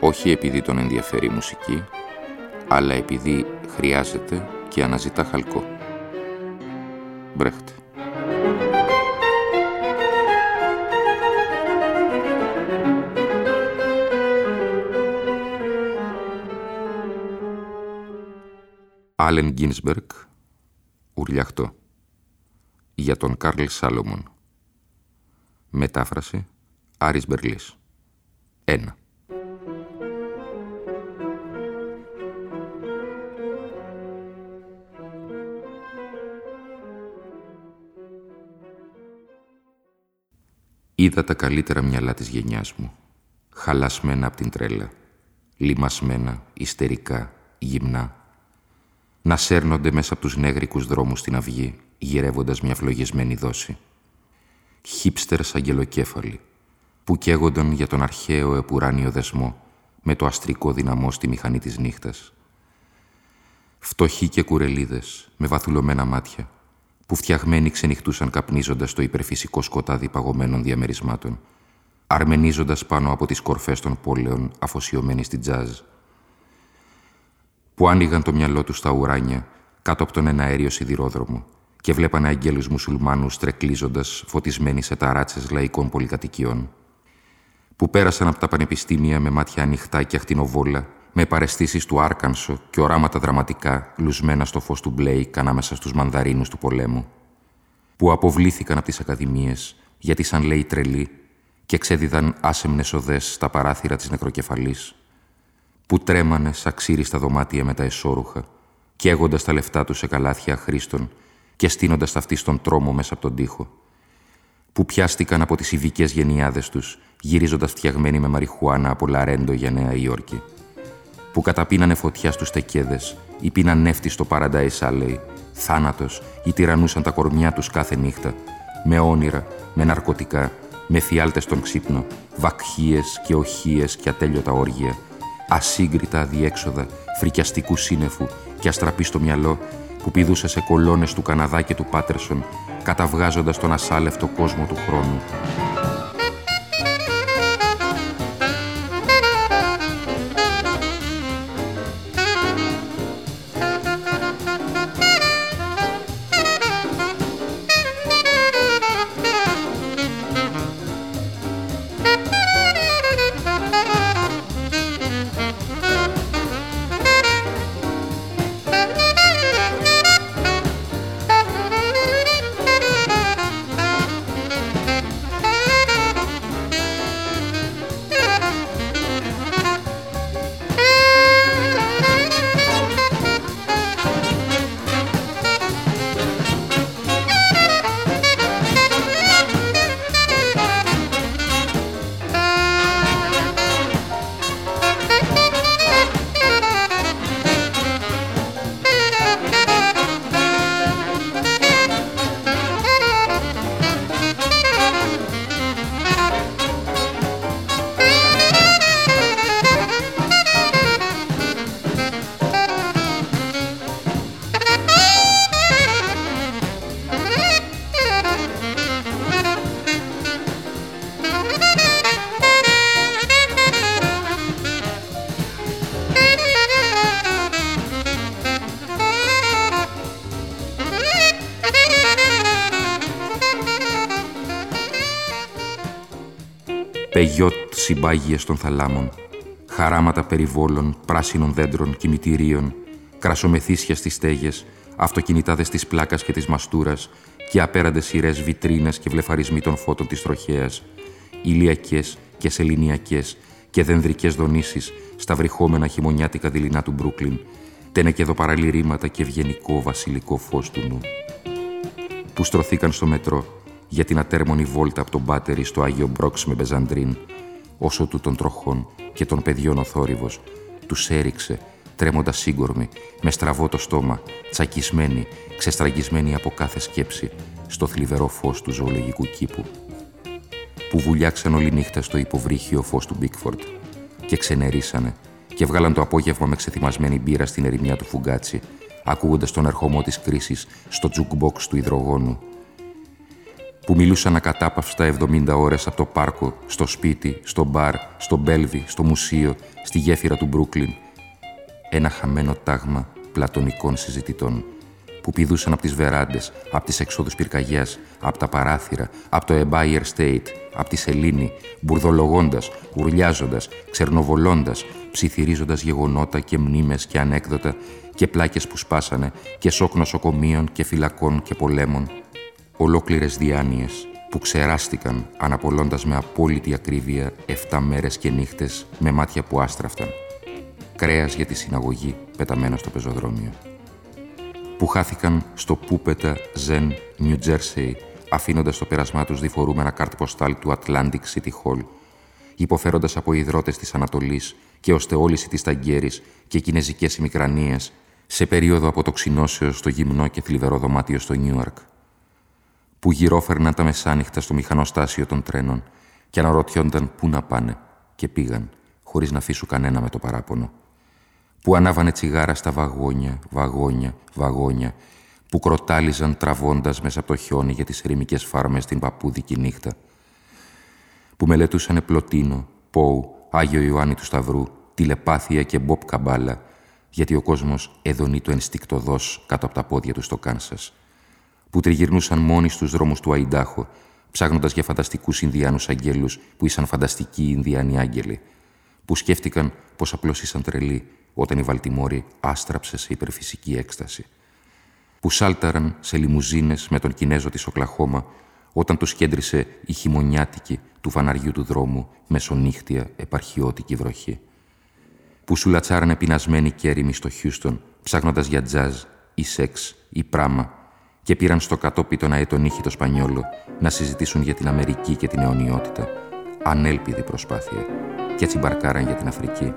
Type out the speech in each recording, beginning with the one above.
όχι επειδή τον ενδιαφέρει η μουσική, αλλά επειδή χρειάζεται και αναζητά χαλκό. Μπρέχτε. Άλεν Γκίνσμπεργκ, Ουρλιαχτό. Για τον Κάρλ Σάλομον. Μετάφραση Άρης Μπερλής. 1. Είδα τα καλύτερα μυαλά της γενιάς μου, χαλασμένα από την τρέλα, λιμασμένα, ιστερικά, γυμνά, να σέρνονται μέσα από τους νέγρικους δρόμους στην αυγή, γυρεύοντας μια φλογισμένη δόση. Χίπστερς αγγελοκέφαλοι, που καίγονταν για τον αρχαίο επουράνιο δεσμό, με το αστρικό δυναμό στη μηχανή της νύχτας. Φτωχοί και κουρελίδες, με βαθουλωμένα μάτια, που φτιαγμένοι ξενυχτούσαν καπνίζοντας το υπερφυσικό σκοτάδι παγωμένων διαμερισμάτων, αρμενίζοντας πάνω από τις κορφές των πόλεων αφοσιωμένοι στην τζάζ, που άνοιγαν το μυαλό τους στα ουράνια κάτω από τον εναέριο σιδηρόδρομο και βλέπανε αγγέλους μουσουλμάνους τρεκλίζοντας φωτισμένοι σε ταράτσες λαϊκών πολυκατοικιών, που πέρασαν από τα πανεπιστήμια με μάτια ανοιχτά και ακτινοβόλα με παρεστήσεις του Άρκανσο και οράματα δραματικά λουσμένα στο φως του Μπλέικ ανάμεσα στους μανδαρίνους του πολέμου, που αποβλήθηκαν από τις ακαδημίες γιατί σαν λέει τρελοί και ξέδιδαν άσεμνες οδές στα παράθυρα της νεκροκεφαλής, που τρέμανε σαν ξύρι στα δωμάτια με τα εσώρουχα, καίγοντας τα λεφτά τους σε καλάθια χρήστων και στείνοντας ταυτή στον τρόμο μέσα από τον τοίχο, που πιάστηκαν από τις ειδικές γενιάδες τους, γυρίζοντας φτιαγμένοι με μαριχουάνα από Λαρέντο για Νέα Υόρκη που καταπίνανε φωτιά στους τεκέδες ή πίναν νεύτη στο Paradise Alley, θάνατος ή τυραννούσαν τα κορμιά τους κάθε νύχτα, με όνειρα, με ναρκωτικά, με φιάλτες στον ξύπνο, βακχίες και οχίες και ατέλειωτα όργια, ασύγκριτα αδιέξοδα, φρικιαστικού σύννεφου και αστραπή στο μυαλό που πηδούσε σε κολόνες του Καναδά και του Πάτερσον, καταβγάζοντας τον ασάλευτο κόσμο του χρόνου. Συμπάγιες των θαλάμων, χαράματα περιβόλων, πράσινων δέντρων, κημητηρίων, κρασομεθύσιας στις στέγες, αυτοκινητάδες της πλάκας και της μαστούρας και απέραντες σειρές βιτρίνες και βλεφαρισμοί των φώτων της τροχέας, ηλιακές και σεληνιακές και δενδρικές δονήσεις στα βρυχόμενα χειμωνιάτικα δειλινά του Μπρούκλιν, τενεκεδοπαραλυρήματα και ευγενικό βασιλικό φως του νου. Που στρωθήκαν στο μετρό για την ατέρμονη βόλτα από τον Μπάτερι στο Άγιο Μπρονξ με Μπενζεντρίν, ώσπου των τροχών και των παιδιών ο θόρυβος, τους έριξε, τρέμοντα σύγκορμη, με στραβό το στόμα, τσακισμένη, ξεστραγγισμένη από κάθε σκέψη, στο θλιβερό φως του ζωολογικού κήπου. Που βουλιάξαν όλη νύχτα στο υποβρύχιο φως του Μπίκφορντ και ξενερίσανε και βγάλαν το απόγευμα με ξεθυμασμένη μπύρα στην ερημιά του Φουγκάζι, ακούγοντας τον ερχομό της κρίσης στο τζουκμπόξ του υδρογόνου. Που μιλούσαν ακατάπαυστα 70 ώρες από το πάρκο, στο σπίτι, στο μπαρ, στο μπέλβι, στο μουσείο, στη γέφυρα του Μπρούκλιν. Ένα χαμένο τάγμα πλατωνικών συζητητών που πηδούσαν από τις βεράντες, από τις εξόδους πυρκαγιάς, από τα παράθυρα, από το Empire State, από τη Σελήνη, μπουρδολογώντας, ουρλιάζοντας, ξερνοβολώντας, ψιθυρίζοντας γεγονότα και μνήμες και ανέκδοτα και πλάκες που σπάσανε και σοκ νοσοκομείων και φυλακών και πολέμων. Ολόκληρες διάνοιες που ξεράστηκαν αναπολώντας με απόλυτη ακρίβεια 7 μέρες και νύχτες με μάτια που άστραφταν. Κρέας για τη συναγωγή πεταμένο στο πεζοδρόμιο που χάθηκαν στο Πούπετα Ζεν, Νιου Τζέρσεϊ, αφήνοντας στο πέρασμά τους διφορούμενα κάρτ ποστάλ του Atlantic City Hall, υποφέροντας από υδρότες της Ανατολής και οστεόληση της Ταγκέρης και κινέζικες ημικρανίες, σε περίοδο αποτοξινώσεως στο γυμνό και θλιβερό δωμάτιο στο Νιούαρκ, που γυρόφερναν τα μεσάνυχτα στο μηχανοστάσιο των τρένων και αναρωτιόνταν πού να πάνε και πήγαν, χωρίς να αφήσουν κανένα με το παράπονο. Που ανάβανε τσιγάρα στα βαγόνια, βαγόνια, βαγόνια, που κροτάλιζαν τραβώντας μέσα από το χιόνι για τις ερημικές φάρμες την παππούδικη νύχτα, που μελετούσανε Πλωτίνο, Πόου, Άγιο Ιωάννη του Σταυρού, τηλεπάθεια και Μπόπ Καμπάλα, γιατί ο κόσμος εδονεί το ενστικτοδός κάτω από τα πόδια του στο Κάνσας, που τριγυρνούσαν μόνοι στους δρόμους του Αϊντάχο, ψάχνοντας για φανταστικούς Ινδιάνους αγγέλους που ήσαν φανταστικοί Ινδιάνοι άγγελοι, που σκέφτηκαν πως απλώς ήσαν τρελοί όταν η Βαλτιμόρη άστραψε σε υπερφυσική έκσταση. Που σάλταραν σε λιμουζίνες με τον Κινέζο της Οκλαχώμα όταν τους κέντρισε η χειμωνιάτικη του φαναριού του δρόμου μεσονύχτια επαρχιώτικη βροχή. Που σουλατσάρανε πεινασμένοι και έρημοι στο Χιούστον ψάχνοντας για τζάζ ή σεξ ή πράμα και πήραν στο κατόπι τον αετονίχη το Σπανιόλο να συζητήσουν για την Αμερική και την αιωνιότητα. Ανέλπιδη προσπάθεια. Και έτσι μπαρκάραν για την Αφρική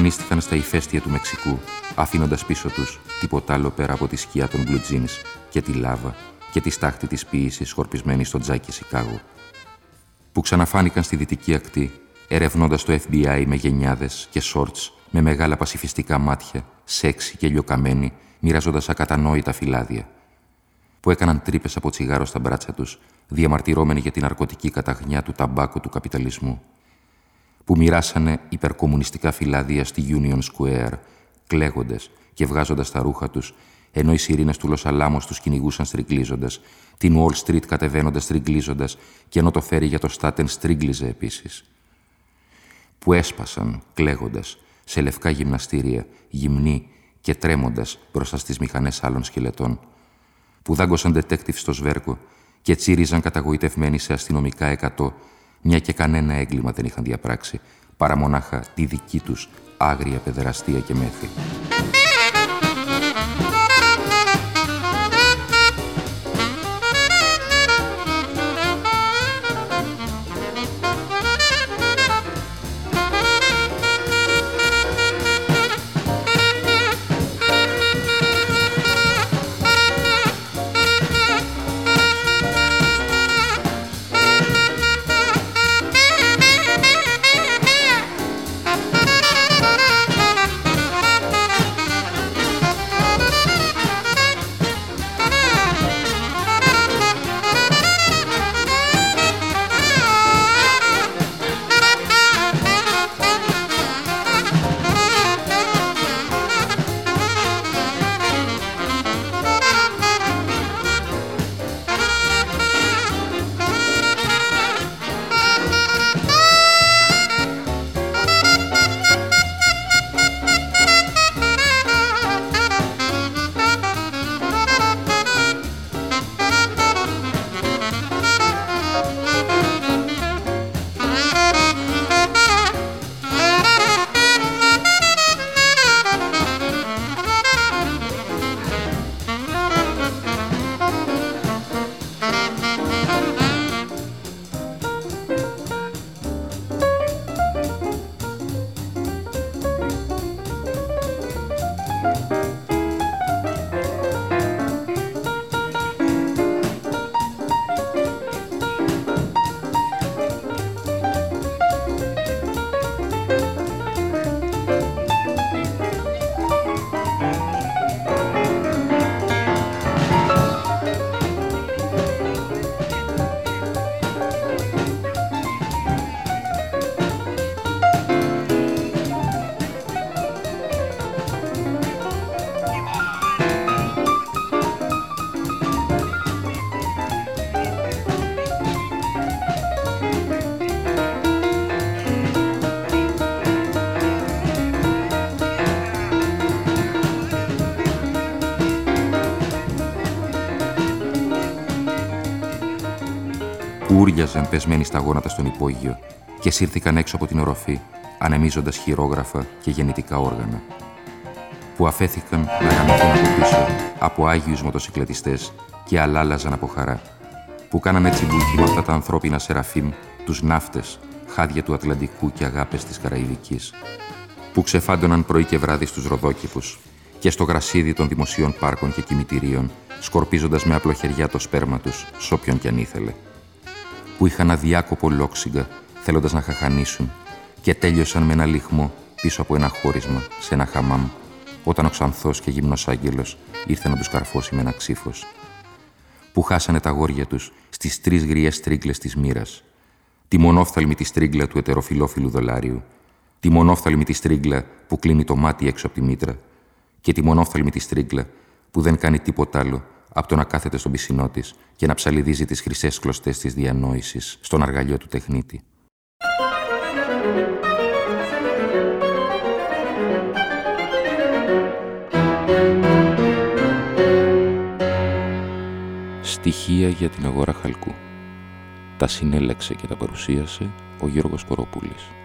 που εξαφανίστηκαν στα ηφαίστεια του Μεξικού, αφήνοντας πίσω τους τίποτα άλλο πέρα από τη σκιά των blue jeans και τη λάβα και τη στάχτη της ποίησης σκορπισμένη στο τζάκι Σικάγο, που ξαναφάνηκαν στη δυτική ακτή, ερευνώντας το FBI με γενιάδες και σόρτς, με μεγάλα πασιφιστικά μάτια, σεξι και λιοκαμένοι, μοιράζοντας ακατανόητα φυλάδια, που έκαναν τρύπες από τσιγάρο στα μπράτσα τους, διαμαρτυρώμενοι για την αρκωτική καταγνιά του ταμπάκου του καπιταλισμού, που μοιράσανε υπερκομμουνιστικά φυλάδια στη Union Square, κλαίγοντας και βγάζοντας τα ρούχα τους, ενώ οι σιρήνες του Λοσαλάμος τους κυνηγούσαν στριγκλίζοντας, την Wall Street κατεβαίνοντας στριγκλίζοντας και ενώ το φέρει για το Στάτεν στρίγκλιζε επίσης. Που έσπασαν, κλαίγοντας, σε λευκά γυμναστήρια, γυμνοί και τρέμοντας μπροστά στις μηχανές άλλων σκελετών, που δάγκωσαν detective στο σβέρκο και τσίριζαν καταγοητευμένοι σε αστυνομικά εκατό, μια και κανένα έγκλημα δεν είχαν διαπράξει, παρά μονάχα τη δική τους άγρια παιδεραστία και μέθη. Ούριαζαν πεσμένοι στα γόνατα στον υπόγειο και σύρθηκαν έξω από την οροφή, ανεμίζοντας χειρόγραφα και γεννητικά όργανα, που αφέθηκαν να γαμηθούν από πίσω από άγιους μοτοσυκλετιστές και αλάλαζαν από χαρά, που κάναν έτσι μπουκί με αυτά τα ανθρώπινα σεραφείμ, τους ναύτες, χάδια του Ατλαντικού και αγάπες της Καραϊβικής, που ξεφάντωναν πρωί και βράδυ στους ροδόκηπους και στο γρασίδι των δημοσίων πάρκων και κημητηρίων, σκορπίζοντας με απλοχεριά το σπέρμα τους, σ' όποιον κι αν ήθελε που είχαν αδιάκοπο λόξιγκα, θέλοντας να χαχανίσουν και τέλειωσαν με ένα λιχμό πίσω από ένα χώρισμα σε ένα χαμάμ, όταν ο ξανθός και γυμνός άγγελος ήρθε να τους καρφώσει με ένα ξύφος. Που χάσανε τα γόρια τους στις τρεις γριές τρίγκλες της μοίρας. Τη μονόφθαλμη τη τρίγκλα του ετεροφιλόφιλου δολάριου, τη μονόφθαλμη τη τρίγκλα που κλείνει το μάτι έξω από τη μήτρα και τη μονόφθαλμη τη τρίγκλα που δεν κάνει τίποτα άλλο από το να κάθεται στον πισινό της και να ψαλιδίζει τις χρυσές κλωστές της διανόησης στον αργαλιό του τεχνίτη. Στοιχεία για την αγορά χαλκού. Τα συνέλεξε και τα παρουσίασε ο Γιώργος Κοροπούλης.